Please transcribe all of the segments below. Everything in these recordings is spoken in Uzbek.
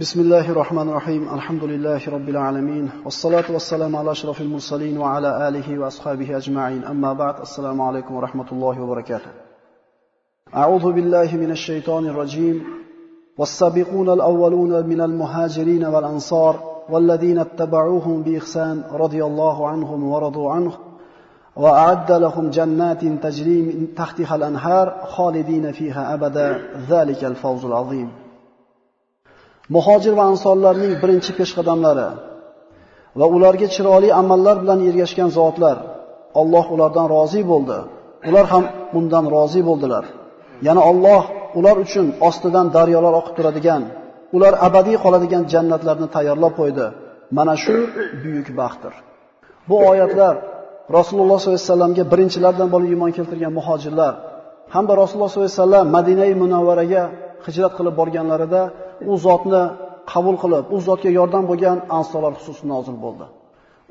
بسم الله الرحمن الرحيم الحمد لله رب العالمين والصلاة والسلام على أشرف المرسلين وعلى آله وأصحابه أجمعين أما بعد السلام عليكم ورحمة الله وبركاته أعوذ بالله من الشيطان الرجيم والسابقون الأولون من المهاجرين والأنصار والذين اتبعوهم بإحسان رضي الله عنهم ورضوا عنه وأعد لهم جنات تجري من تحتها الأنهار خالدين فيها أبدا ذلك الفوز العظيم muhojir va ansorlarning birinchi peshqadamlari va ularga chiroyli amallar bilan ergashgan zotlar Alloh ulardan rozi bo'ldi. Ular ham bundan rozi bo'ldilar. Yana Alloh ular uchun ostidan daryolar oqib turadigan, ular abadiy qoladigan jannatlarni tayyorlab qo'ydi. Mana shu buyuk baxtdir. Bu oyatlar Rasululloh sollallohu alayhi vasallamga birinchilardan bo'lib iymon keltirgan muhojirlar hamda Rasululloh sollallohu alayhi vasallam Madinai Munawvaraga hijrat qilib borganlarida u zotni qabul qilib, u zotga yordam bo'lgan ansorlar xususida nozil bo'ldi.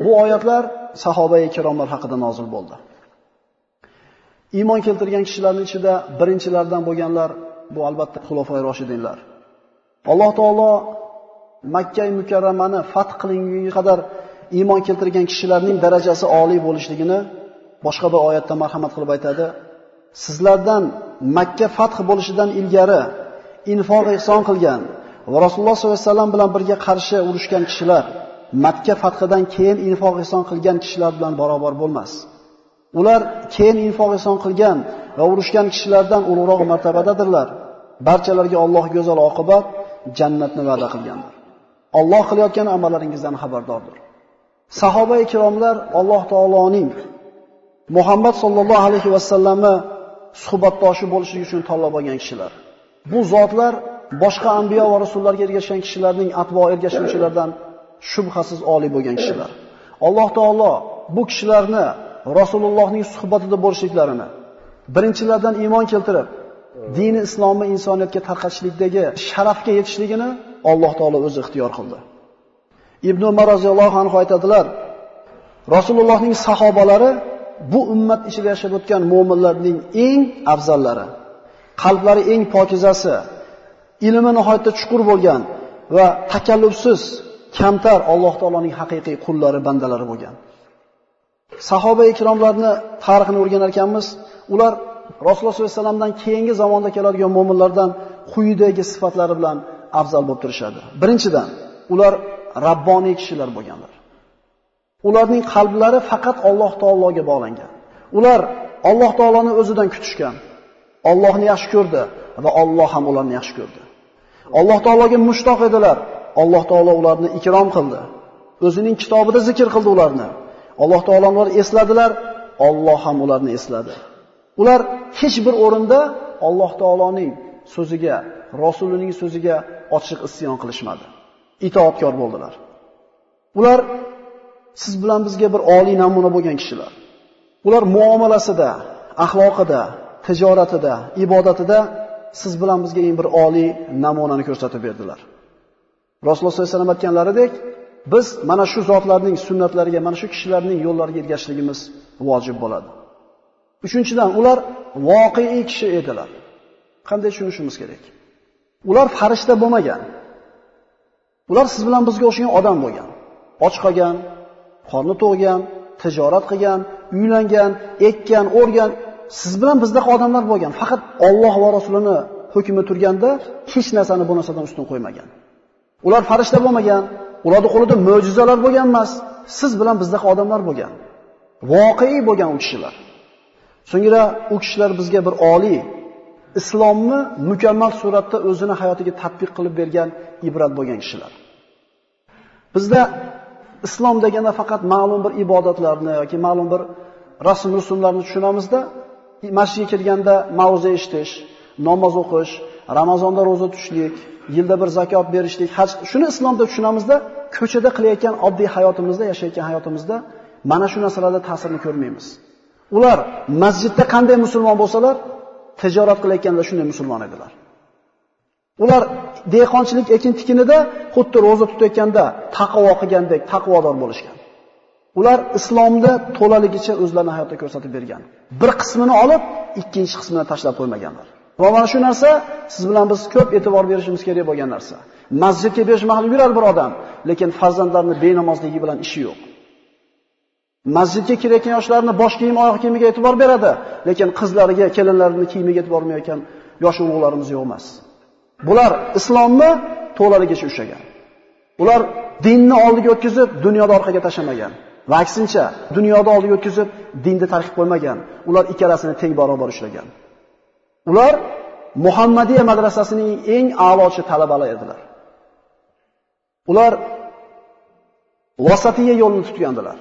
Bu oyatlar sahoba-i kiromlar haqida nozil bo'ldi. Iymon keltirgan kishilarning ichida birinchilardan bo'lganlar bu albatta xulofoi roshidinlar. Alloh taolo Makka mukarramani fath qilingunga qadar iymon keltirgan kishilarning darajasi oliy bo'lishligini boshqa bir oyatda marhamat qilib aytadi. Sizlardan Makka fath bo'lishidan ilgari infoq ihson qilgan va Rasululloh sollallohu alayhi vasallam bilan birga qarshi urushgan kishilar Makka fathidan keyin infoq ihson qilgan kishilar bilan barobar bo'lmas. Ular keyin infoq ihson qilgan va urushgan kishilardan ulug'roq martabadadirlar. Barchalarga Alloh go'zal oqibat jannatni va'da qilgandir. Alloh qilayotgan amallaringizdan xabardordir. Sahoba ikromlar Alloh taoloning Muhammad sallallohu alayhi vasallamni suhbatdoshi bo'lishi uchun tanlab olgan kishilar. Bu zotlar boshqa anbiyo va rasullarga ergashgan kishilarning atvo ergashuvchilardan shubhasiz oliy bo'lgan kishilar. Alloh taolo bu kishilarni Rasulullohning suhbatida bo'lishliklarini, birinchilardan iymon keltirib, dini islomni insoniyatga tarqatishlikdagi sharafga yetishligini Alloh taolo o'zi ixtiyor qildi. Ibn Umar roziyallohu anhu aytadilar, Rasulullohning sahobalari bu ummat ichida yashab o'tgan mu'minlarning eng afzallari, qalblari eng pokizasi, ilmi nihoyatda chuqur bo'lgan va takallufsiz, kamtar Alloh taoloning haqiqiy qullari, bandalari bo'lgan. Sahoba ikromlarni tarixini o'rganar ekanmiz, ular Rasululloh sollallohu alayhi vasallamdan keyingi zamonda keladigan mu'minlardan quyidagi sifatlari bilan afzal bo'lib turishadi. Birinchidan, ular rabboniy kishilar bo'lganlar. Ularning qalblari faqat Alloh taologa bog'langan. Ular Alloh taoloni o'zidan kutishgan. Allohni yaxshi ko'rdi va Alloh ham ularni yaxshi ko'rdi. Alloh taologa mushtoq edilar. Alloh taolo ularni ikrom qildi. O'zining kitobida zikr qildi ularni. Alloh taoloni ular esladilar, Alloh ham ularni esladi. Ular hech bir o'rinda Alloh taoloning so'ziga, rasulining so'ziga ochiq isyon qilishmadi. Itoatkor bo'ldilar. Ular siz bilan bizga bir oliy namuna bo'lgan kishilar. Ular muomalasida, axloqida, tijoratida, ibodatida siz bilan bizga eng bir oliy namunani ko'rsatib berdilar. Rasululloh sollallohu alayhi vasallam aytganlaridek, biz mana shu zotlarning sunnatlariga, mana shu kishilarning yo'llariga ergashligimiz vojib bo'ladi. Uchinchidan, ular voqeiy kishi edilar. Qanday tushunishimiz kerak? Ular farishta bo'lmagan. Ular siz bilan bizga o'xshagan odam bo'lgan. Och qolgan, qorni to'g'gan, tijorat qilgan, uylangan, ekkan, o'rgan, siz bilan bizdaqa odamlar bo'lgan. Faqat Alloh va Rasulini hukmi turganda hech narsani bu narsadan ustun qo'ymagan. Ular farishta bo'lmagan, ularning qo'lida mo'jizalar bo'lgan emas, siz bilan bizdaqa odamlar bo'lgan. Voqei bo'lgan u kishilar. So'ngra u kishilar bizga bir oliy islomni mukammal suratda o'zini hayotiga tatbiq qilib bergan ibrat bo'lgan kishilar. Bizda islom deganda faqat ma'lum bir ibodatlarni yoki ma'lum bir rasm rusumlarni tushunamizda, masjidga kirganda ma'ruza eshitish, namoz o'qish, Ramazonda roza tutishlik, yilda bir zakot berishlik, haj, shuni islomda tushunamizda, ko'chada qilayotgan oddiy hayotimizda, yashayotgan hayotimizda mana shu narsalarda ta'sirini ko'rmaymiz. Ular masjidda qanday musulmon bo'lsalar, tijorat qilayotganda shunday musulmon edilar. Ular dehqonchilik ekin tikinida xuddi roza tutayotganda taqvo qilgandek taqvodor bo'lishgan. Ular islomda to'laligicha o'zlarini hayotda ko'rsatib bergan. Bir qismini olib, ikkinchi qismini tashlab qo'ymaganlar. Va mana shu narsa siz bilan biz ko'p e'tibor berishimiz kerak bo'lgan narsa. Masjidga besh mahal yurar bir odam, lekin farzandlarini benamozligi bilan ishi yo'q. Masjidga kirayotgan yoshlarni bosh kiyim, oyoq kiyimiga e'tibor beradi, lekin qizlariga, kelinlarining kiyimiga e'tibor bermayotgan yosh ulug'larimiz yo'q emas. Bular islomni to'laligicha ushlagan. Ular dinni oldiga o'tkazib, dunyoni orqaga tashlamagan. Va aksincha, dunyoda oldiga o'tkazib, dinni tarqib qo'ymagan. Ular ikkalasini teng barobar ushlagan. Ular Muhammadiya madrasasining eng a'lochi talabalar edilar. Ular vasatiya yo'lini tutgandilar.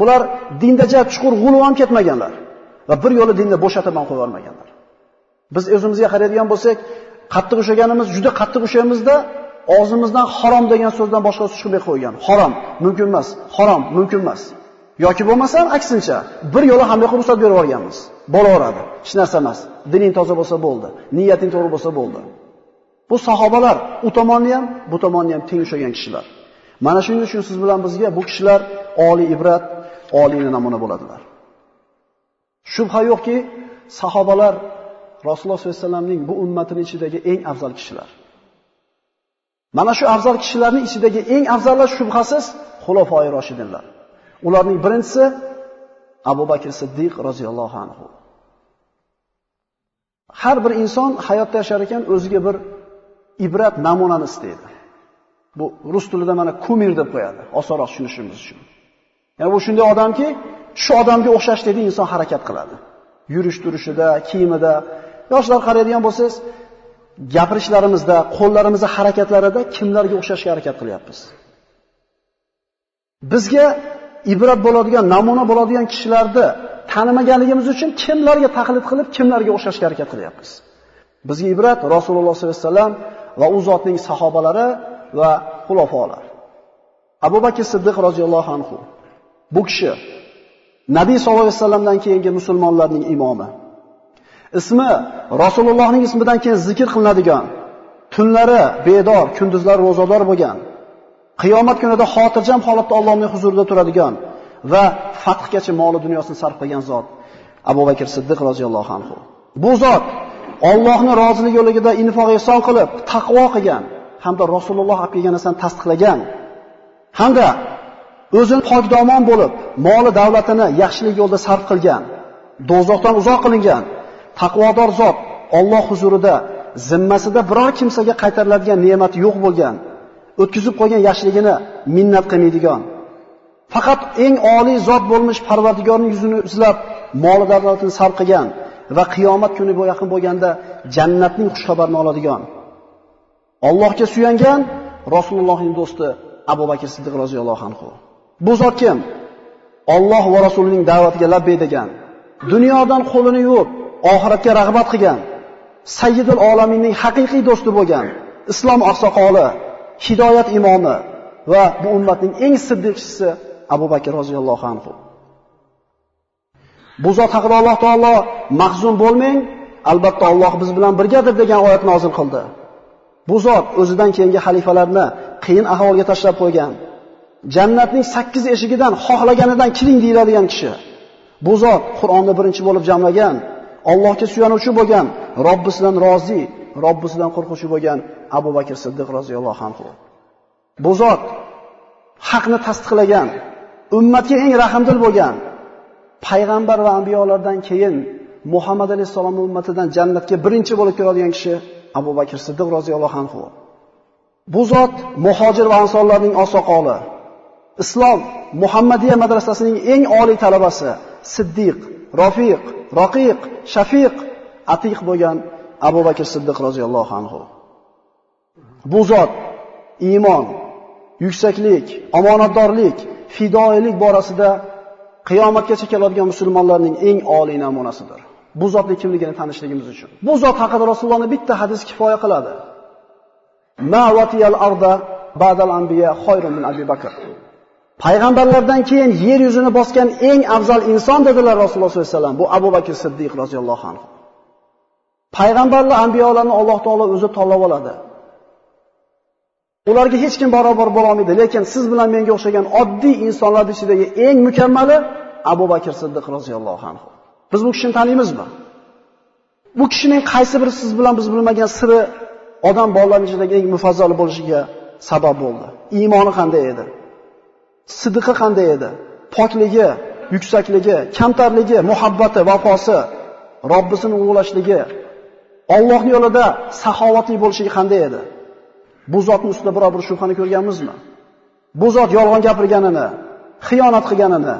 Bular dinda chuqur g'uluv ham ketmaganlar va bir yo'li dinni bo'shatib ham qo'ya. Biz o'zimizga qaraydigan bo'lsak, qattiq ushlaganimiz juda qattiq ushlaymizda og'zimizdan harom degan so'zdan boshqa chiqmay qo'ygan. Harom mumkin emas, harom mumkin emas. Yoki bo'lmasa aksincha, bir yo'la hamma ruxsat berib yuborganmiz. Bo'laveradi. Hech narsa emas. Dining toza bo'lsa bo'ldi, niyating to'g'ri bo'lsa bo'ldi. Bu sahobalar u tomonni ham, bu tomonni ham teng ushlagan kishilar. Mana shuning uchun siz bilan bizga bu kishilar oliy ibrat, oliy namuna bo'ladilar. Shubha yo'qki, sahobalar Rasululloh sollallohu alayhi vasallamning bu ummatining ichidagi eng afzal kishilar. Mana shu afzal kishilarning ichidagi eng afzallar shubhasiz xulofoi roshidinlar. Ularning birinchisi Abu Bakr Siddiq roziyallohu anhu. Har bir inson hayotda yashar ekan o'ziga bir ibrat namunani istaydi. Bu rus tilida mana kumir deb qo'yadi, osonroq tushunishimiz uchun. Ya'ni bu shunday odamki, shu odamga o'xshash dedi inson harakat qiladi. Yurish turishida, kiyimida, yoshlar qaraydigan bo'lsangiz, gapirishlarimizda, qo'llarimizda harakatlarida kimlarga o'xshashga harakat qilyapmiz? Bizga ibrat bo'ladigan, namuna bo'ladigan kishilarni tanimaganligimiz uchun kimlarga taqlid qilib, kimlarga o'xshashga harakat qilyapmiz? Bizga ibrat Rasululloh sollallohu alayhi vasallam va u zotning sahobalari va xulofolar. Abu Bakr Siddiq roziyallohu anhu bu kishi Nabiy sollallohu alayhi vasallamdan keyingi musulmonlarning imomi. Ismi Rasulullohning ismidan keyin zikr qilinadigan, tunlari bedor, kunduzlari ro'zador bo'lgan, qiyomat kunida xotirjam holatda Allohning huzurida turadigan va fathgacha moli dunyosini sarf qilgan zot Abu Bakr Siddiq roziyallohu anhu. Bu zot Allohning roziligi yo'ligida infoq ihson qilib, taqvo qilgan hamda Rasululloh olib kelgan narsani tasdiqlagan hamda o'zini pokdomon bo'lib, moli davlatini yaxshilik yo'lda sarf qilgan, do'zaxdan uzoq qilingan taqvodor zot Alloh huzurida zimmasida biror kimsaga qaytariladigan ne'mati yo'q bo'lgan, o'tkazib qo'ygan yaxshiligini minnat qilmaydigan, faqat eng oliy zot bo'lmish Parvardigorning yuzini izlab mol davlatini sarf qilgan va qiyomat kuni bu yaqin bo'lganda jannatning xushxabarini oladigan. Allohga suyangan Rasulullohning do'sti Abu Bakr Siddiq roziyallohu anhu. Bu zot kim? Alloh va Rasulining da'vatiga labbay degan. Dunyodan qo'lini yuvib, oxiratga rag'bat qilgan, Sayyidul olaminning haqiqiy do'sti bo'lgan, islom oqsoqoli, hidoyat imomi va bu ummatning eng siddiqchisi Abu Bakr roziyallohu anhu. Bu zot haqida Alloh taolo mahzun bo'lmang, albatta Alloh biz bilan birgadir degan oyat nozil qildi. Bu zot o'zidan keyingi xalifalarni qiyin ahvolga tashlab qo'ygan. Jannatning 8 eshigidan xohlaganidan kiring deyiladigan kishi. Bu zot Qur'onni birinchi bo'lib jamlagan, Allohga suyanuvchi bo'lgan, Robbisidan rozi, Robbisidan qo'rquvchi bo'lgan Abu Bakr Siddiq roziyallohu anhu. Bu zot haqni tasdiqlagan, ummatga eng rahmdil bo'lgan, payg'ambar va anbiyolardan keyin Muhammad alayhisalom ummatidan jannatga birinchi bo'lib kiradigan kishi Abu Bakr Siddiq roziyallohu anhu. Bu zot muhojir va ansorlarning osoqoli. Islom Muhammadiya madrasasining eng oliy talabasi, Siddiq, Rafiq, Raqiq, Shafiq, Atiq bo'lgan Abu Bakr Siddiq roziyallohu anhu. Bu zot iymon, yuksaklik, omonatdorlik, fidoilik borasida qiyomatgacha keladigan musulmonlarning eng oliy namunasidir. Bu zotning kimligini tanishligimiz uchun. Bu zot haqida Rasulullohning bitta hadis kifoya qiladi. Ma watiyal arda ba'dal anbiya khayrun min Abi Bakr. Payg'ambarlardan keyin yer yuzini bosgan eng afzal inson dedilar Rasululloh sollallohu alayhi vasallam. Bu Abu Bakr Siddiq roziyallohu anhu. Payg'ambarlar, anbiyolarni Alloh taolo o'zi tanlab oladi. Ularga hech kim barobar bo'la olmaydi, lekin siz bilan menga o'xshagan oddiy insonlar ichidagi eng mukammali Abu Bakr Siddiq roziyallohu anhu. Biz bu kishini taniymizmi? Bu kishining qaysi bir siz bilan biz bilmagan siri odam bolalarining ichidagi eng mufazzali bo'lishiga sabab bo'ldi. Iymoni qanday edi? Sidiqi qanday edi? Pokligi, yuksakligi, kamtarligi, muhabbati, vafosi, Robbisini ulug'lashligi, Alloh yo'lida saxovatli bo'lishligi qanday edi? Bu zotning ustida biror bir shubhani ko'rganmizmi? Bu zot yolg'on gapirganini, xiyonat qilganini,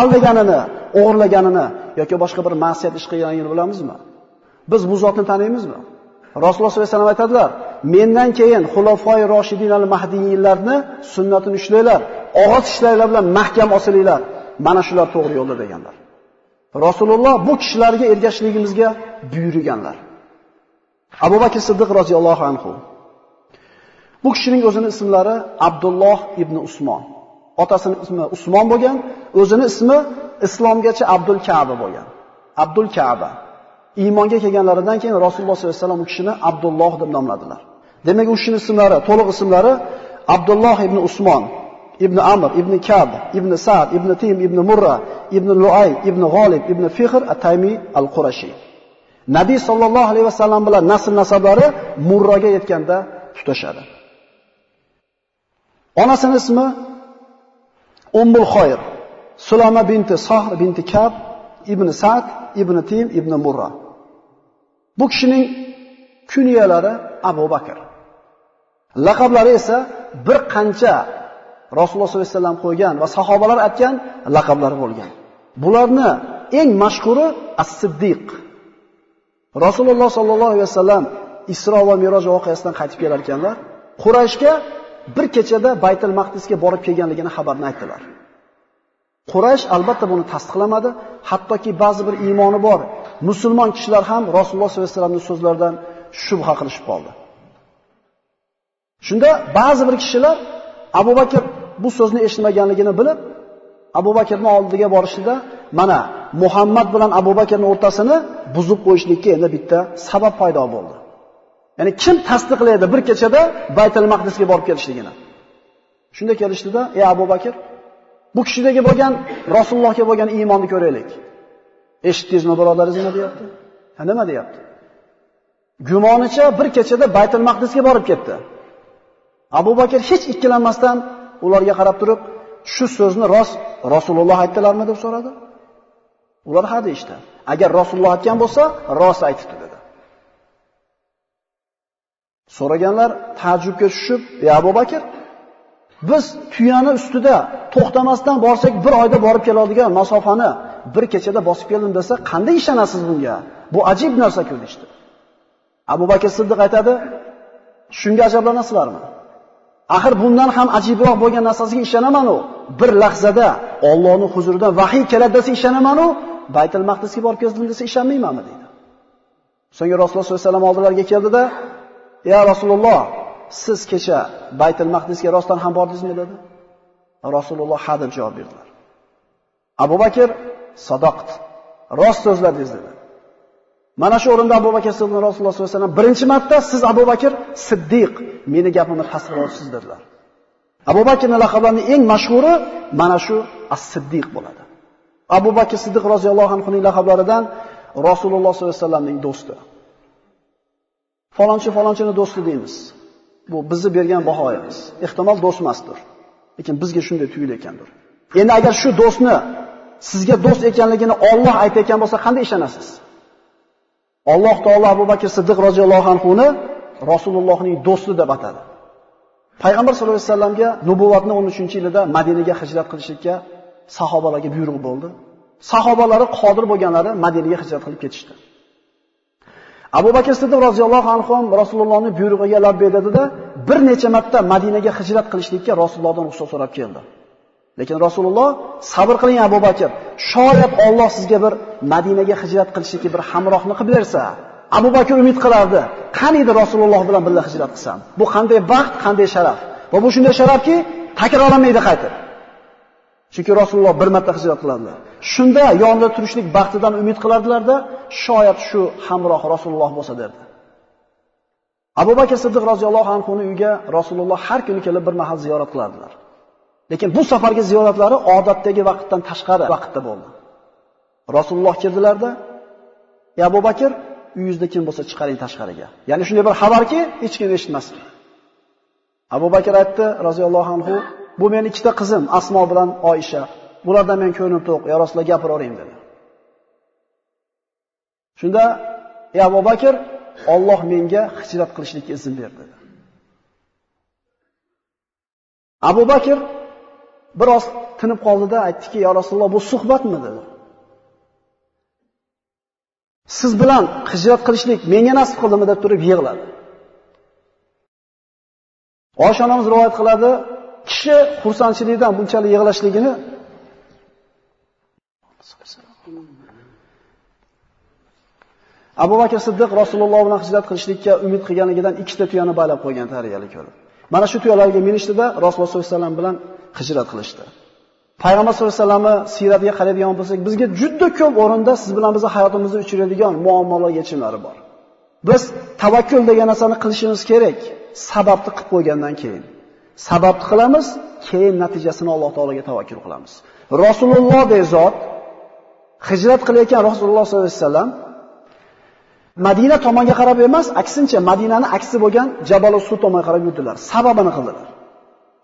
aldaganini, o'g'irlaganini yoki boshqa bir ma'siyat ish qilganini bilamizmi? Biz bu zotni taniymizmi? Rasululloh sollallohu alayhi vasallam aytadilar: "Mendan keyin xulofoi roshidin al-mahdiyinlarni sunnatini ushlanglar, og'iz ishlanglar bilan mahkam osilinglar. Mana shular to'g'ri yo'lda" deganlar. Rasululloh bu kishilarga ergashishligimizga buyurganlar. Abu Bakr Siddiq roziyallohu anhu. Bu kishining o'zining ismlari Abdulloh ibn Usmon. Otasining ismi Usmon bo'lgan, o'zining ismi islomgacha Abdul Ka'ba bo'lgan. Abdul Ka'ba. Iymonga kelganlaridan keyin Rasululloh sollallohu alayhi vasallam u kishini Abdulloh deb nomladilar. Demak, u kishining ismlari, to'liq ismlari Abdulloh ibn Usmon, ibn Amr, ibn Kab, ibn Sa'd, ibn Tim, ibn Murra, ibn Lu'ay, ibn G'olib, ibn Fihr at-Taymi al-Qurashi. Nabiy sallallohu alayhi vasallam bilan nasl nasablari Murraga yetganda tutashadi. Onasining ismi Ummul Khayr, Sulama binti Sahr binti Kab, ibn Sa'd, ibn Tim, ibn Murra. Bu kishining kunyalari Abu Bakr. Laqablari esa bir qancha Rasululloh sollallohu alayhi vasallam qo'ygan va sahobalar aytgan laqablari bo'lgan. Bularni eng mashhuri As-Siddiq. Rasululloh sollallohu alayhi vasallam Isro va Miroj voqeasidan qaytib kelar ekanlar. Qurayshga bir kechada Baytul Maqdisga borib kelganligini xabarni aytdilar. Quraysh albatta buni tasdiqlamadi, hattoki ba'zi bir iymoni bor musulmon kishilar ham Rasululloh sollallohu alayhi vasallamning so'zlaridan shubha qilishib qoldi. Shunda ba'zi bir kishilar Abu Bakr bu so'zni eshitmaganligini bilib, Abu Bakrning oldiga borishida mana Muhammad bilan Abu Bakrning o'rtasini buzib qo'yishlikka endi bitta sabab paydo bo'ldi. Ya'ni kim tasdiqlaydi bir kechada Baytul Maqdisga borib kelishligini? Shunda kelishdida, "Ey Abu Bakr, bu kishidagi bo'lgan Rasulullohga bo'lgan iymonni ko'raylik." Eshitdingizmi birodaringiz nima deyapti? Ha nima deyapti? Gumonicha bir kechada Baytul Maqdisga borib ketdi. Abu Bakr hech ikkilanmasdan ularga qarab turib, shu so'zni rost Rasululloh aytdilarmi deb so'radi. Ular ha deyishdi. Agar Rasululloh aytgan bo'lsa, rost aytibdi dedi. So'raganlar ta'jubga tushib, "Ey Abu Bakr, biz tuyani ustida to'xtamasdan borsak, bir oyda borib keladigan masofani bir kechada bosib keldim desa, qanday ishonasiz bunga? Bu ajib narsa-ku" deydi. Abu Bakr Siddiq aytadi, "Shunga ajablanasizlarmi? Axir bundan ham ajibroq bo'lgan narsasiga ishonaman u. Bir lahzada Allohning huzuridan vahiy keladi desa ishonaman u, Baytul Maqdisga borib keldim desa ishonmaymanmi?" deydi. So'ngra Rasululloh sollallohu alayhi vasallam oldilariga keldida, "Ya Rasululloh, siz kecha Baytul Maqdisga rostdan ham bordingizmi?" dedi. Rasululloh ha deb javob berdilar. Abu Bakr sadoqt. Rost so'zladingiz dedi. Mana shu o'rinda Abu Bakr Siddiq Rasululloh sollallohu alayhi vasallam birinchi marta siz Abu Bakr Siddiq meni gapimni tasdiqlovchisiz dedilar. Abu Bakrning laqablarining eng mashhuri mana shu As-Siddiq bo'ladi. Abu Bakr Siddiq roziyallohu anhuning laqablaridan Rasululloh sollallohu alayhi vasallamning do'sti. Falonchi falonchini do'sti deymiz. Bu bizni bergan bahoyimiz. Ehtimol do'st emasdir. Lekin bizga shunday tuyulayotgandir. Endi agar shu do'stni sizga do'st ekanligini Alloh aytayotgan bo'lsa, qanday ishonasiz? Alloh taolo Abu Bakr Siddiq roziyallohu anhuni Rasulullohning do'sti deb atadi. Payg'ambar sollallohu alayhi vasallamga nubuvvatni 13-yilida Madinaga hijrat qilishlikka sahobalarga buyruq bo'ldi. Sahobalari qodir bo'lganlari Madinaga hijrat qilib ketishdi. Abu Bakr Siddiq roziyallohu anhu ham Rasulullohning buyrug'iga labbay dedida, bir necha marta Madinaga hijrat qilishlikka Rasulullohdan ruxsat so'rab keldi. Lekin Rasululloh sabr qiling Abu Bakr. Shoyat Alloh sizga bir Madinaga hijrat qilishga bir hamrohni qilib bersa, Abu Bakr umid qilardi. Qaniydi Rasululloh bilan birga hijrat qilsam. Bu qanday baxt, qanday sharaf. Va bu shunday sharafki, takrorlanmaydi qaytib. Chunki Rasululloh bir marta hijrat qiladilar. Shunda yonida turishlik baxtidan umid qilardilarda, shoyat shu hamroh Rasululloh bo'lsa derdi. Abu Bakr Siddiq roziyallohu anhu uyiga Rasululloh har kuni kelib bir mahal ziyorat qilardilar. Lekin bu safargi ziyoratlari odatdagi vaqtdan tashqari vaqtda bo'ldi. Rasululloh keldilarda, "Ya Abu Bakr, uyingizda kim bo'lsa chiqaring tashqariga. Ya'ni shunday bir xabarki, hech kim eshitmasin. Abu Bakr aytdi roziyallohu anhu, bu meni ikkita qizim, Asmo bilan Oisha. Bulardan men ko'nglim to'q, ya Rasululloh gapiravering dedi. Shunda, "Ey Abu Bakr, Alloh menga hijrat qilishlikka izn berdi." Abu Bakr biroz tinib qoldida aytdiki, "Ya Rasululloh, bu suhbatmi?" dedi. Siz bilan hijrat qilishlik menga nasib qildimi deb turib yig'ladi. osha onamiz rivoyat qiladi, kishi xursandchilikdan bunchalik yig'lashligini Abu Bakr Siddiq Rasululloh bilan hijrat qilishlikka umid qilganligidan ikkita tuyani baylab qo'ygan tariyali ko'rib. Mana shu tuyalarga minishdida Rasululloh sollallohu alayhi vasallam bilan hijrat qilishdi. Payg'ambar sollallohu alayhi vasallamni siyratiga qaraydigan bo'lsak, bizga juda ko'p o'rinda siz bilan bizning hayotimizda uchraydigan muammolar yechimlari bor. Biz tavakkul degan narsani qilishimiz kerak, sababni qilib qo'ygandan keyin. Sababni qilamiz, keyin natijasini Alloh taologa tavakkul qilamiz. Rasululloh de zot hijrat qilayotgan Rasululloh sollallohu alayhi vasallam Madina tomonga qarab emas, aksincha Madinani aksi bo'lgan Jabal Sur tomonga qarab yurdilar. Sababini qildilar.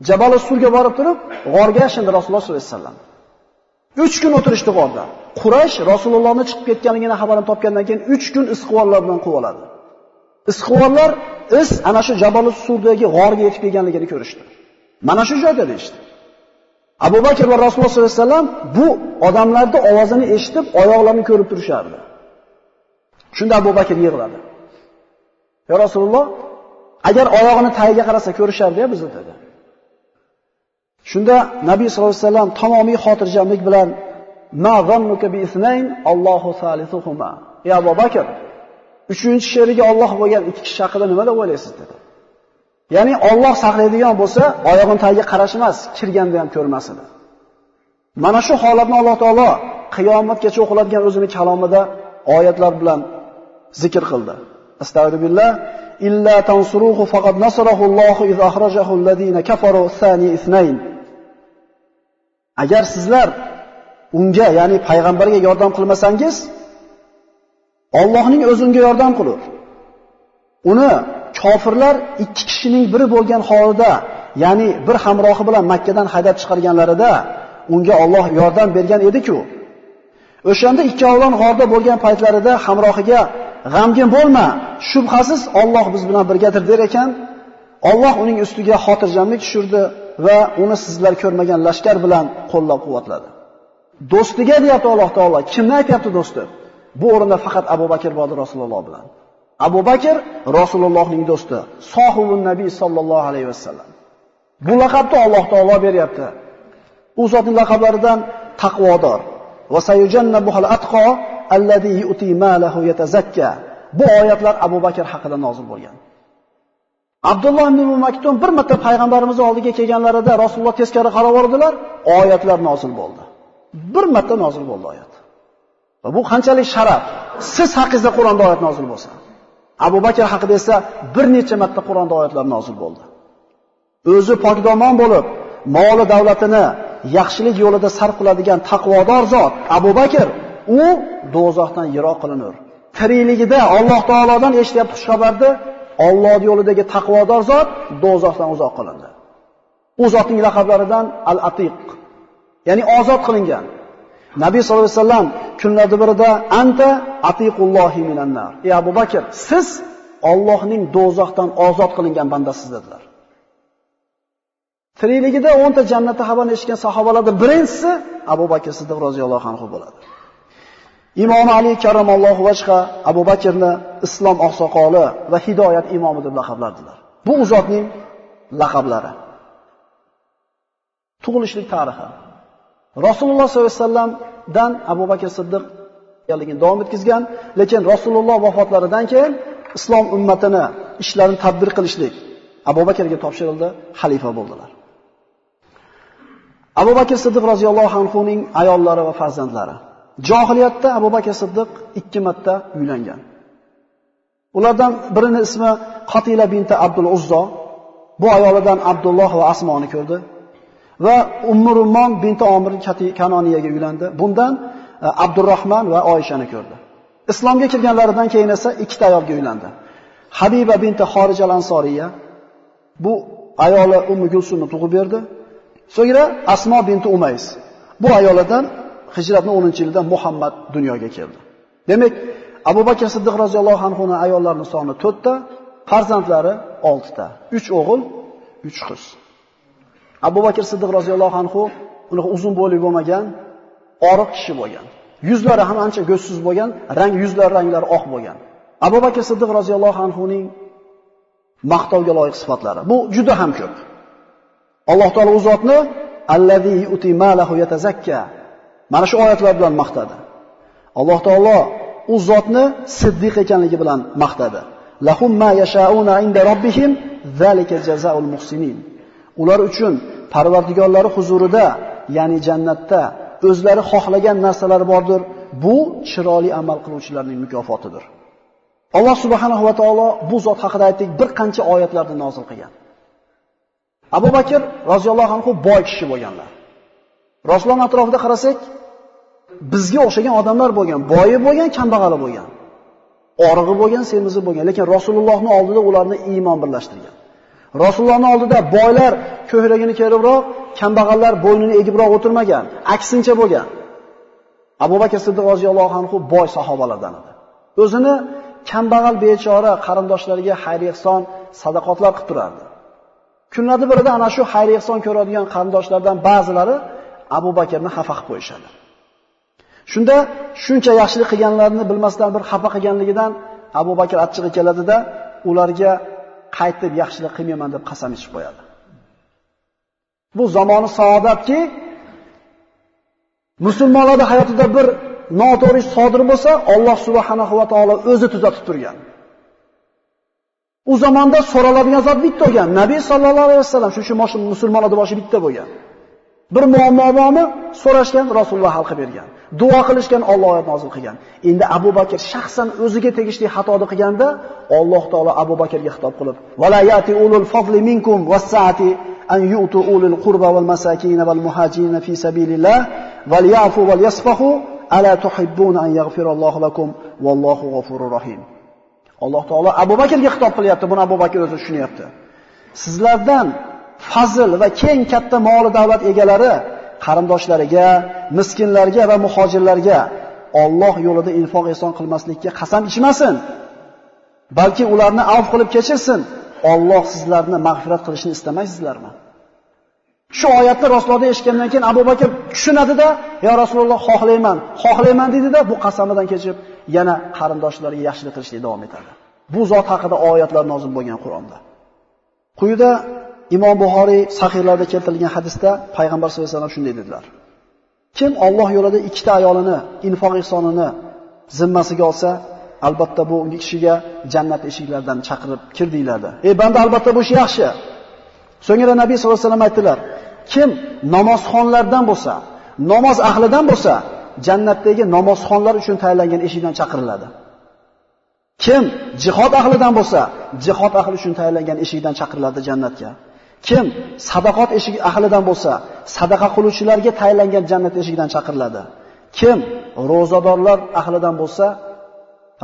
Jabal Surga borib turib, g'orga yashindi Rasululloh sollallohu alayhi vasallam. 3 kun o'tirishdi g'orda. Quraysh Rasulullohning chiqib ketganligini xabarini topgandan keyin 3 kun isqivorlar bilan quvaladi. Isqivorlar is ana shu Jabal Surdagi g'orga yetib kelganligini ko'rishdi. Mana shu joyda deshti. Abu Bakr va Rasululloh sollallohu alayhi vasallam bu odamlarni ovozini eshitib, oyoqlarini ko'rib turishardi. Shunda Abu Bakr yig'ladi. "Ya Rasululloh, agar oyog'ini tagiga qarasa ko'rishardi-ya bizni" dedi. Shunda Nabiy sollallohu alayhi vasallam tamomiy xotirjamlik bilan "Ma zannuka bi isnayn Allohu salisuhuma." "Ey Abu Bakr, uchinchi sherigi Alloh bo'lgan ikki kishi haqida nima deb o'ylaysiz?" dedi. Ya'ni Alloh saqlaydigan bo'lsa, oyog'ini tagiga qarash emas, kirganda ham ko'rmasini. Mana shu holatni Alloh taolo qiyomatgacha o'qiladigan o'zining kalomida oyatlar bilan zikr qildi. Astagfirullah illa tansuruhu faqad nasarahu Allohu iz akhrajahu allazina kafaru thani ithnayn. Agar sizlar unga, ya'ni payg'ambarga yordam qilmasangiz, Allohning o'zi unga yordam qilur. Uni kofirlar ikki kishining biri bo'lgan holida, ya'ni bir hamrohi bilan makkadan haydab chiqarganlarida unga Alloh yordam bergan edi-ku. O'shanda ikkovlon g'orda bo'lgan paytlarida hamrohiga g'amgin bo'lma, shubhasiz Alloh biz bilan birgadir der ekan, Alloh uning ustiga xotirjamlik tushirdi va uni sizlar ko'rmagan lashkar bilan qo'llab-quvvatladi. Do'stiga deyapti Alloh taolo. Kimni aytyapti do'sti? Bu o'rinda faqat Abu Bakr bordi Rasululloh bilan. Abu Bakr Rasulullohning do'sti, sohibun nabiy sallallohu alayhi vasallam. Bu laqabni Alloh taolo beryapti. U zotning laqablaridan taqvodor va sayujannabuhal atqo alladhi yu'ti malahu yatazakka. Bu oyatlar Abu Bakr haqida nozil bo'lgan. Abdulloh ibn Maktum bir marta payg'ambarimiz oldiga kelganlarida Rasululloh teskari qarab oldilar, oyatlar nozil bo'ldi. Bir marta nozil bo'ldi oyat. Va bu qanchalik sharaf. Siz haqingizda Qur'onda oyat nozil bo'lsa. Abu Bakr haqida esa bir necha marta Qur'onda oyatlar nozil bo'ldi. O'zi pokdomon bo'lib, moli davlatini yaxshilik yo'lida sarf qiladigan taqvodor zot Abu Bakr u do'zaxdan yiroq qilinur. Tirikligida Alloh taolodan eshityapti xushxabarni, Alloh yo'lidagi taqvodor zot dozoqdan uzoq qilindi. U zotning laqablaridan Al-Atiq, ya'ni ozod qilingan. Nabiy sollallohu alayhi vasallam kunlarda birida anta atiqullohi minannar. Ey Abu Bakr, siz Allohning dozoqdan ozod qilingan bandasiz dedilar. Tirikligida 10 ta jannatda xabarni eshitgan sahobalardan birinchisi Abu Bakr Siddiq roziyallohu anhu bo'ladi. Imom Ali karramallohu vajha Abu Bakrni islom oqsoqoli va hidoyat imomi deb laqablardilar. Bu zotning laqablari. Tug'ilishlik tarixi. Rasululloh sollallohu alayhi vasallamdan Abu Bakr Siddiq ekanligini davom etkizgan, lekin Rasululloh vafotlaridan keyin islom ummatini ishlarini tadbir qilishlik Abu Bakrga topshirildi, xalifa bo'ldilar. Abu Bakr Siddiq roziyallohu anhu ning ayollari va farzandlari. Jahiliyatda Abu Bakr Siddiq ikki marta uylangan. Ulardan birini ismi Qatila binti Abdul Uzzo. Bu ayolidan Abdulloh va Asmoni ko'rdi. Va Ummu binti Omir Kanoniyaga uylandi. Bundan e, Abdurrahman va Oyishani ko'rdi. Islomga kirganlaridan keyin esa ikkita ayolga uylandi. Habiba binti Xorij al-Ansoriya bu ayoli Ummu Gulsumni tug'ib berdi. So'ngra Asmo binti Umays. Bu ayolidan hijratning 10-yilida Muhammad dunyoga keldi. Demak, Abu Bakr Siddiq roziyallohu anhu ayollarining soni 4 ta, farzandlari 6 ta. 3 o'g'il, 3 qiz. Abu Bakr Siddiq roziyallohu anhu unaqa uzun bo'yli bo'lmagan, oriq kishi bo'lgan. Yuzlari ham ancha go'zsiz bo'lgan, rang yuzlari ranglari oq bo'lgan. Abu Bakr Siddiq roziyallohu anhu ning maqtovga loyiq sifatlari. Bu juda ham ko'p. Alloh taolo u zotni allazi yuti malahu yatazakka mana shu oyatlar bilan maqtadi. Alloh taolo u zotni siddiq ekanligi bilan maqtadi. Lahum ma yashauna inda robbihim zalika jazaul muhsinin. Ular uchun Parvardigorlari huzurida, ya'ni jannatda o'zlari xohlagan narsalar bordir. Bu chiroyli amal qiluvchilarning mukofotidir. Alloh subhanahu va taolo bu zot haqida aytdik, bir qancha oyatlarni nozil qilgan. Abu Bakr roziyallohu anhu boy kishi bo'lganlar. Rasululloh atrofida qarasak, bizga o'xshagan odamlar bo'lgan, boyi bo'lgan, kambag'ali bo'lgan. Orig'i bo'lgan, semizi bo'lgan, lekin Rasulullohning oldida ularni iymon birlashtirgan. Rasulullohning oldida boylar ko'hragini keribroq, kambag'allar bo'ynini egibroq o'tirmagan, aksincha bo'lgan. Abu Bakr Siddiq roziyallohu anhu boy sahobalardan edi. O'zini kambag'al bechora qarindoshlariga xayr ihson sadaqotlar qilib turardi. Kunlarda birida ana shu xayr ihson ko'radigan qarindoshlardan ba'zilari Abu Bakrni xafa qilib qo'yishadi. Shunda shuncha yaxshilik qilganlarini bilmasdan bir xafa qilganligidan Abu Bakr achchig'i keladida ularga qaytib yaxshilik qilmayman deb qasam ichib qo'yadi. Bu zamoni saodatki musulmonlarning hayotida bir noto'g'ri sodir bo'lsa, Alloh subhanahu va taolo o'zi tuzatib turgan. U zamonda so'raladigan zot bitta bo'lgan. Nabiy sallallohu alayhi vasallam shu uchun musulmonlar boshi bitta bo'lgan. Bir muammo bormi? So'rashgan Rasululloh hal qilib bergan. Duo qilishgan Alloh oyat nozil qilgan. Endi Abu Bakr shaxsan o'ziga tegishli xatoni qilganda Alloh taolo Abu Bakrga xitob qilib: "Va yati ulul fadli minkum was-sa'ati an yu'tu ulul qurba wal masakin wal muhajirin fi sabilillah wal ya'fu wal yasfahu ala tuhibbuna an yaghfirallohu lakum wallohu ghafurur rahim." Alloh taolo Abu Bakrga xitob qilyapti. Buni Abu Bakr o'zi tushunyapti. Sizlardan fazl va keng katta moli davlat egalari qarindoshlariga, miskinlarga va muhojirlarga Alloh yo'lida infoq ehson qilmaslikka qasam ichmasin. Balki ularni avf qilib kechirsin. Alloh sizlarni mag'firat qilishni istamaysizlarmi? Shu oyatni Rasulullohdan eshitgandan keyin Abu Bakr tushunadida, "Ya Rasululloh, xohlayman, xohlayman" dedida, bu qasamidan kechib yana qarindoshlariga yaxshilik qilishni davom etadi. Bu zot haqida oyatlar nozil bo'lgan Qur'onda. Quyida Imom Buxoriy sahihlarda keltirilgan hadisda payg'ambar sollallohu alayhi vasallam shunday dedilar. Kim Alloh yo'lida ikkita ayolini infoq ihsonini zimmasiga olsa, albatta bu unga kishiga jannat eshiklaridan chaqirib kir deyiladi. Ey banda, albatta bu ish yaxshi. So'ngra Nabiy sollallohu alayhi vasallam aytdilar: Kim namozxonlardan bo'lsa, namoz ahlidan bo'lsa, jannatdagi namozxonlar uchun tayyorlangan eshikdan chaqiriladi. Kim jihod ahlidan bo'lsa, jihod ahli uchun tayyorlangan eshikdan chaqiriladi jannatga. Kim sadaqat eshigi ahlidan bo'lsa, sadaqa qiluvchilarga tayinlangan jannat eshigidan chaqiriladi. Kim ro'zadorlar ahlidan bo'lsa,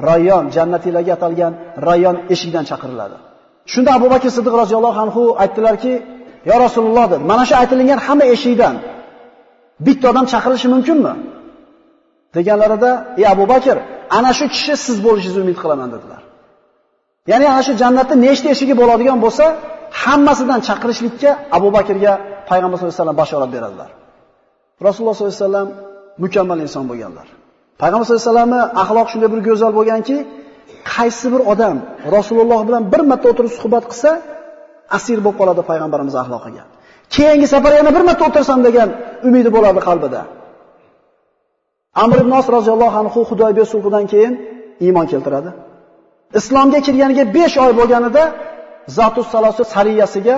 Rayyon jannatilarga atalgan Rayyon eshigidan chaqiriladi. Shunda Abu Bakr Siddiq roziyallohu anhu aytdilarki, "Ya Rasululloh" "Mana shu aytilgan hamma eshikdan bitta odam chaqirilishi mumkinmi?" deganlarida, "Ey Abu Bakr, ana shu kishi siz bo'lishingizni umid qilaman" dedilar. Ya'ni ana shu jannatda nechta eshigi bo'ladigan bo'lsa, hammasidan chaqirishlikka Abu Bakrga payg'ambar sollallohu alayhi vasallam bashorat beradilar. Rasululloh sollallohu alayhi vasallam mukammal inson bo'lganlar. Payg'ambar sollallohu alayhi vasallamning axloq shunday bir go'zal bo'lganki, qaysi bir odam Rasululloh bilan bir marta o'tirib suhbat qilsa, asir bo'lib qoladi payg'ambarimiz axloqiga. Keyingi safar yana bir marta o'tirsam degan umidi bo'ladi qalbida. Amr ibn Os roziyallohu anhu Xudaybiya sulhidan keyin iymon keltiradi. Islomga kirganiga 5 oy bo'lganida Zatus salosi sariyasiga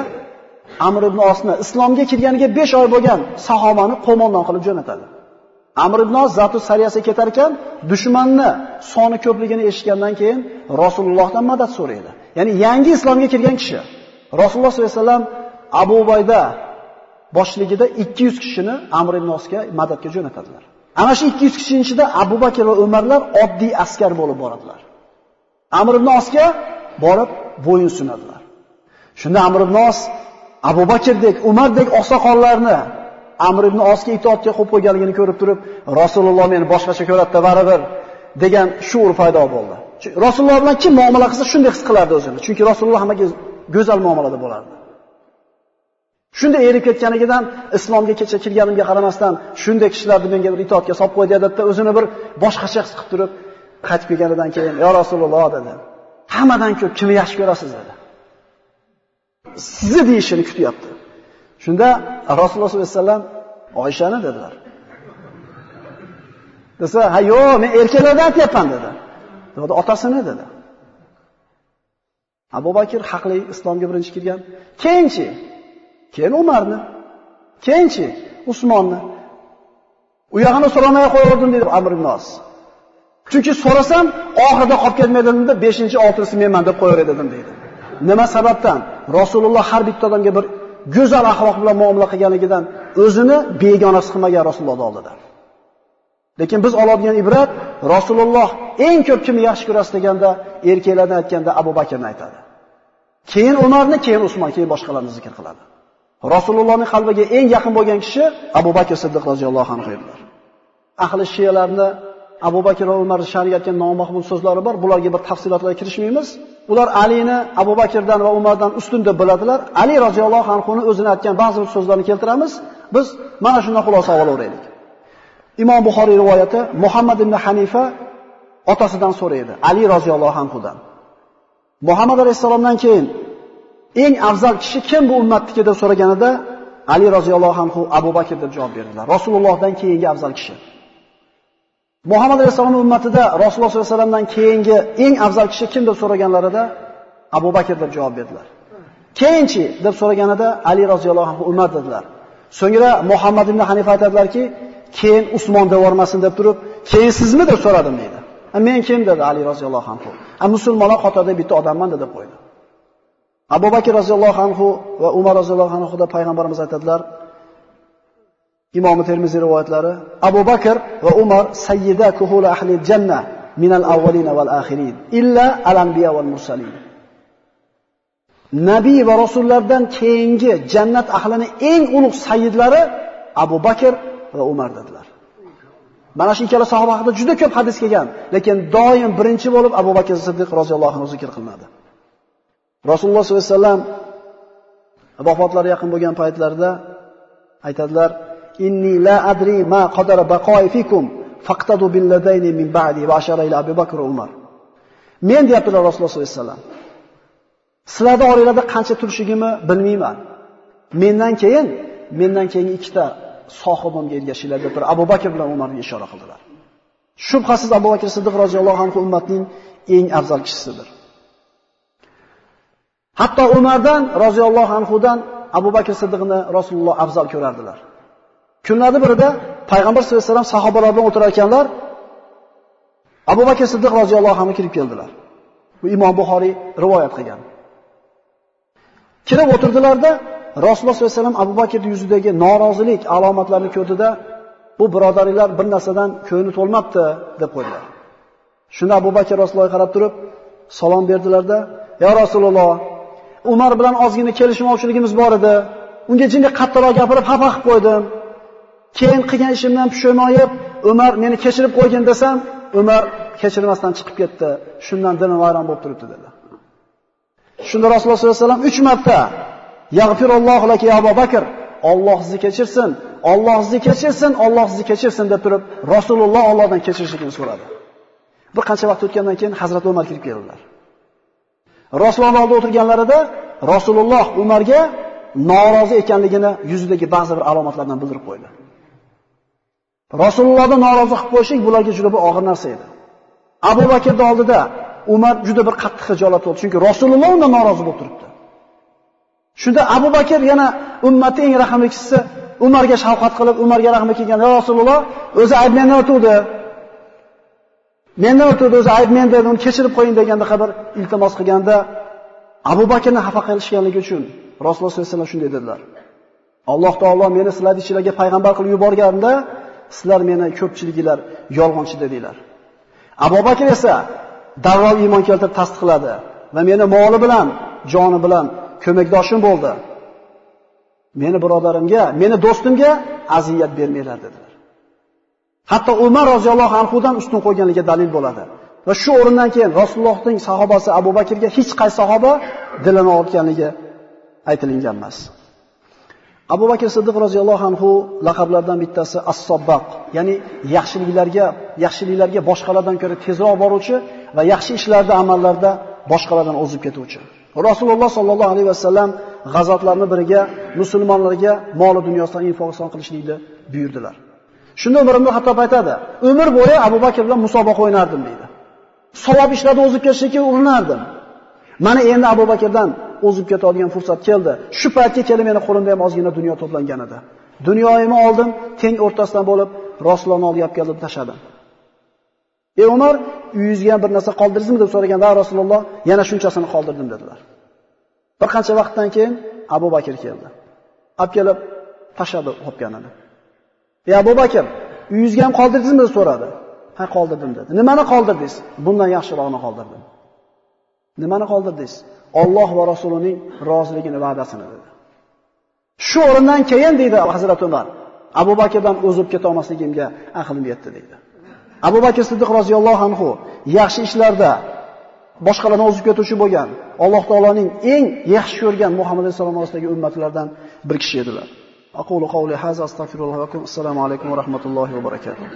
Amr ibn Osni islomga kirganiga 5 oy bo'lgan sahobani qo'mondon qilib jo'natadi. Amr ibn Os Zatus sariyasiga ketar ekan, dushmanni soni ko'pligini eshitgandan keyin Rasulullohdan madad so'raydi. Ya'ni yangi islomga kirgan kishi. Rasululloh sollallohu alayhi vasallam Abu Ubayda boshligida 200 kishini Amr ibn Osga madadga jo'natadilar. Ana shu 200 kishining ichida Abu Bakr va Umarlar oddiy askar bo'lib boradilar. Amr ibn Osga borib bo'yin sunadilar. Shunda Amr ibn Os Abu Bakrdek, Umardek oqsoqollarni Amr ibn Osga itoatga qo'yib qo'yganligini ko'rib turib, Rasululloh meni boshqacha ko'radi baribir degan shuur paydo bo'ldi. Rasululloh bilan kim muomala qilsa shunday his qilardi o'zini. Chunki Rasululloh hammaga go'zal muomalada bo'lardi. Shunday erib ketganligidan islomga kecha kirganimga qaramasdan shunday kishilarni menga bir itoatga solib qo'ydi dedida o'zini bir boshqacha his qilib turib qaytib kelganidan keyin "Ya Rasululloh" dedi. "Hammadan ko'p kimni yaxshi ko'rasiz?" dedi. Sizni deyishini kutyapti. Shunda Rasululloh sollallohu alayhi vasallam Oyshani dedilar. Desa, "Ha, yo'q, men erkaklardan aytyapman" dedi. Dedi, otasini dedi. Abu Bakr haqli islomga birinchi kirgan. Keyinchi keyin Umarni, keyinchi Usmonni. U yog'ini so'ramay qo'yardim dedi Amr ibn Os. Chunki so'rasam, oxirida qolib ketmaydimda 5-6-si menman deb qo'yar edim deydi. Nima sababdan? Rasululloh har bitta odamga bir go'zal axloq bilan muomala qilganligidan o'zini begona qilmagan Rasululloh oldida. Lekin biz oladigan ibrat Rasululloh eng ko'p kimni yaxshi ko'rasiz deganda erkaklardan aytganda Abu Bakrni aytadi. Keyin Umarni, keyin Usmon, keyin boshqalarni zikr qiladi. Rasulullohning qalbiga eng yaqin bo'lgan kishi Abu Bakr Siddiq roziyallohu anhu edilar. Ahli shiyalarni Abu Bakr va Umar shariatga nomaqbul so'zlari bor. Bularga bir tafsilotlarga kirishmaymiz. Ular Alini Abu Bakrdan va Umardan ustun deb biladilar. Ali roziyallohu anhu o'zini aytgan ba'zi bir so'zlarni keltiramiz. Biz mana shundan xulosa olaveraylik. Imom Buxoriy rivoyati Muhammad ibn Hanifa otasidan so'raydi, Ali roziyallohu anhudan. Muhammad alayhisalomdan keyin eng afzal kishi kim bu ummatniki deb so'raganida Ali roziyallohu anhu Abu Bakr deb javob berdilar. Rasulullohdan keyingi afzal kishi. Muhammad alayhisolamning ummatida Rasululloh sollallohu alayhi vasallamdan keyingi eng afzal kishi kim deb so'raganlarida Abu Bakr deb javob berdilar. Keyinchi deb so'raganida Ali roziyallohu anhu Umar dedilar. So'ngra Muhammad ibn Hanifa aytadilarki, keyin Usmon devormasin deb turib, keyin sizmi deb so'radim deydi. Men kim dedi Ali roziyallohu anhu. A musulmonlar qatorida bitta odamman deb qo'ydi. Abu Bakr roziyallohu anhu va Umar roziyallohu anhu da payg'ambarimiz aytadilar. Imom Termiziy rivoyatlari Abu Bakr va Umar sayyida kuhul ahli janna min al-awwalin wal akhirin illa al-anbiya wal mursalin. Nabiy va rasullardan keyingi jannat ahlining eng ulug' sayyidlari Abu Bakr va Umar dedilar. Mana shu ikkala sahoba haqida juda ko'p hadis kelgan, lekin doim birinchi bo'lib Abu Bakr Siddiq roziyallohu anhu zikr qilinadi. Rasululloh sollallohu alayhi vasallam vafotlari yaqin bo'lgan paytlarida aytadilar: "Inni la adri ma qadara baqoi fikum faqtadu billadaini min ba'di va ashara ila Abu Bakr Umar." Men deyaptilar Rasululloh sollallohu alayhi vasallam. Sizlarda oranglarda qancha turishligimni bilmayman. Mendan keyin, mendan keyin ikkita sohibimga ergashinglar deb Abu Bakr bilan Umarga ishora qildilar. Shubhasiz Abu Bakr Siddiq roziyallohu anhu ummatning eng afzal kishisidir. Hatto Umardan roziyallohu anhudan Abu Bakr Siddiqni Rasululloh afzal ko'rardilar. Kunlarning birida payg'ambar sollallohu alayhi vasallam sahobalar bilan o'tirar ekanlar. Abu Bakr Siddiq roziyallohu anhu kirib keldilar. Bu Imom Buxoriy rivoyat qilgan. Kirib o'tirdilarda Rasululloh sollallohu alayhi vasallam Abu Bakrning yuzidagi norozilik alomatlarini ko'rdida, bu birodarlar bir narsadan ko'ngli to'lmabdi deb qo'ydilar. Shunda Abu Bakr Rasulullohga qarab turib salom berdilarda, "Ya Rasululloh, Umar bilan ozgina kelishmovchiligimiz bor edi. Unga jinni qattiqroq gapirib xafa qilib qo'ydim. Keyin qilgan ishimdan pushaymonib, Umar meni kechirib qo'ygin desam, Umar kechirmasdan chiqib ketdi. Shundan dini vayron bo'lib turibdi" dedi. Shunda Rasululloh sollallohu alayhi vasallam 3 marta Yag'firullohu laka ya Abu Bakr, Alloh sizni kechirsin, Alloh sizni kechirsin, Alloh sizni kechirsin deb turib, Rasululloh Allohdan kechirishini so'radi. Bir qancha vaqt o'tgandan keyin Hazrat Umar kirib keldilar. Rasululloh oldida o'tirganlarida Rasululloh Umarga norozi ekanligini yuzidagi ba'zi bir alomatlardan bildirib qo'ydi. Rasulullohni norozi qilib qo'yishlik bularga juda bir og'ir narsa edi. Abu Bakrning oldida Umar juda bir qattiq hijolat bo'ldi, chunki Rasululloh undan norozi bo'lib turibdi. Shunda Abu Bakr yana ummatning eng rahmli kishisi Umarga shafqat qilib, Umarga rahmi kelgan, "Ya Rasululloh, o'zi ayb mendan o'tdi. Mendan o'tdi, o'zi ayb menda, uni kechirib qo'ying" deganda xabar iltimos qilganda Abu Bakrni xafa qilishganligi uchun Rasululloh sollallohu alayhi vasallam shunday dedilar. Alloh taolo meni sizlar ichingizga payg'ambar qilib yuborganda, sizlar meni ko'pchiliginglar yolg'onchi dedinglar. Abu Bakr esa darrov iymon keltirib tasdiqladi va meni moli bilan, joni bilan ko'makdoshim bo'ldi. Meni birodarimga, meni do'stimga aziyat bermanglar dedilar. Hatto Umar roziyallohu anhu dan ustun qo'yganligiga dalil bo'ladi. Va shu o'rindan keyin Rasulullohning sahobasi Abu Bakrga hech qaysi sahoba dilini og'ritganligi aytilingan emas. Abu Bakr Siddiq roziyallohu anhu laqablaridan bittasi as-sobbaq, ya'ni yaxshiliklarga, yaxshiliklarga boshqalardan ko'ra tezroq boruvchi va yaxshi ishlarda, amallarda boshqalardan o'zib ketuvchi. Rasululloh sollallohu alayhi vasallam g'azotlarni biriga musulmonlarga mol dunyosidan infoq qilishlikni buyurdilar. Shunda Umar ibn Xattob aytadi, umr bo'yi Abu Bakr bilan musobaqa o'ynardim deydi. Savob ishlarda o'zib ketishga urinardim. Mana endi Abu Bakrdan o'zib ketadigan fursat keldi. Shu paytga kelib meni qo'limda ham ozgina dunyo to'plangan edi. Dunyoyimni oldim, teng o'rtasidan bo'lib, Rasulullohni olib kelib tashladim. Ey Umar, uyingizga bir narsa qoldirdingizmi deb so'raganda Rasululloh yana shunchasini qoldirdim dedilar. Bir qancha vaqtdan keyin Abu Bakr keldi. Olib kelib tashladi qopganini. Ey Abu Bakr, uyingizga ham qoldirdingizmi deb so'radi. Ha, qoldirdim dedi. Nimani qoldirdingiz? Bundan yaxshirog'ini qoldirdim. Nimani qoldirdingiz? Alloh va Rasulining roziligini va'dasini dedi. Shu o'rindan keyin deydi Hazrat Umar, Abu Bakrdan o'zib keta olmasligimga aqlim yetdi deydi. Abu Bakr Siddiq roziyallohu anhu yaxshi ishlarda boshqalarni o'zib ketuvchi bo'lgan, Alloh taoloning eng yaxshi ko'rgan Muhammad sollallohu alayhi vasallam ummatlardan bir kishi edilar. Aqulu qawli hadza astagfirullah va assalomu alaykum va rahmatullohi va barakatuh.